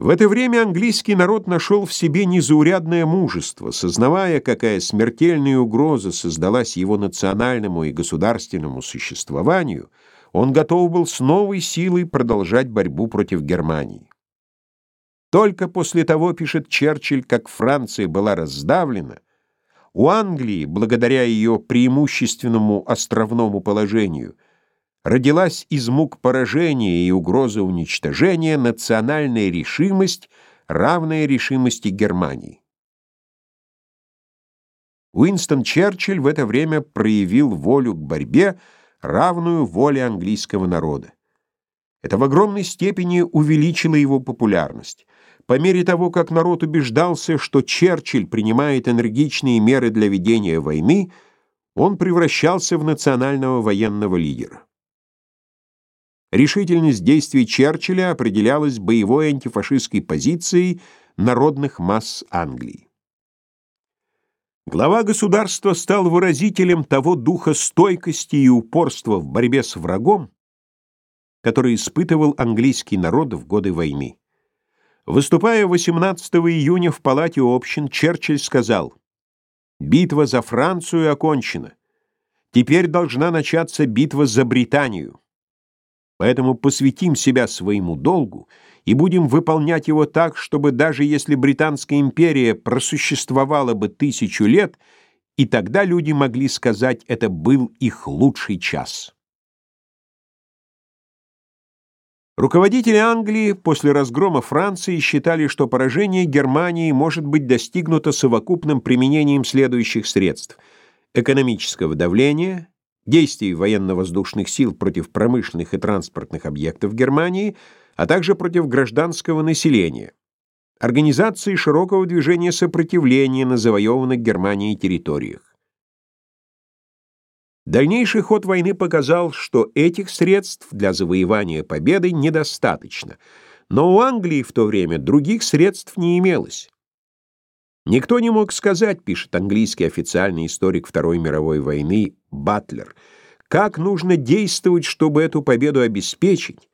В это время английский народ нашел в себе незаурядное мужество, сознавая, какая смертельная угроза создалась его национальному и государственному существованию, он готов был с новой силой продолжать борьбу против Германии. Только после того, пишет Черчилль, как Франция была раздавлена, у Англии, благодаря ее преимущественному островному положению, родилась из мук поражения и угрозы уничтожения национальная решимость, равная решимости Германии. Уинстон Черчилль в это время проявил волю к борьбе, равную воле английского народа. Это в огромной степени увеличило его популярность. По мере того, как народ убеждался, что Черчилль принимает энергичные меры для ведения войны, он превращался в национального военного лидера. Решительность действий Черчилля определялась боевой антифашистской позицией народных масс Англии. Глава государства стал выразителем того духа стойкости и упорства в борьбе с врагом, который испытывал английский народ в годы войны. Выступая 18 июня в Палате общин, Черчилль сказал, «Битва за Францию окончена. Теперь должна начаться битва за Британию. Поэтому посвятим себя своему долгу и будем выполнять его так, чтобы даже если Британская империя просуществовала бы тысячу лет, и тогда люди могли сказать, это был их лучший час». Руководители Англии после разгрома Франции считали, что поражение Германии может быть достигнуто совокупным применением следующих средств: экономического давления, действий военно-воздушных сил против промышленных и транспортных объектов Германии, а также против гражданского населения, организации широкого движения сопротивления на завоеванных Германией территориях. Дальнейший ход войны показал, что этих средств для завоевания победы недостаточно, но у Англии в то время других средств не имелось. Никто не мог сказать, пишет английский официальный историк Второй мировой войны Батлер, как нужно действовать, чтобы эту победу обеспечить,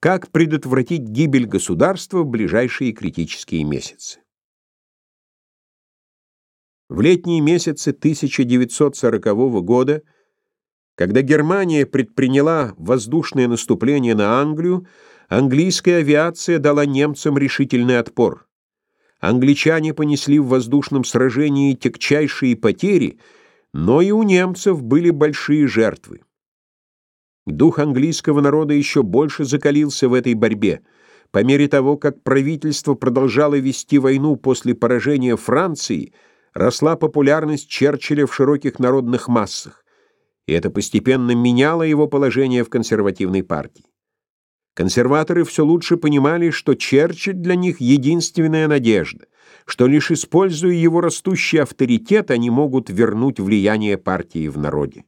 как предотвратить гибель государства в ближайшие критические месяцы. В летние месяцы 1940 года когда Германия предприняла воздушное наступление на Англию, английская авиация дала немцам решительный отпор. Англичане понесли в воздушном сражении тягчайшие потери, но и у немцев были большие жертвы. Дух английского народа еще больше закалился в этой борьбе. По мере того, как правительство продолжало вести войну после поражения Франции, росла популярность Черчилля в широких народных массах и это постепенно меняло его положение в консервативной партии. Консерваторы все лучше понимали, что Черчилль для них единственная надежда, что лишь используя его растущий авторитет, они могут вернуть влияние партии в народе.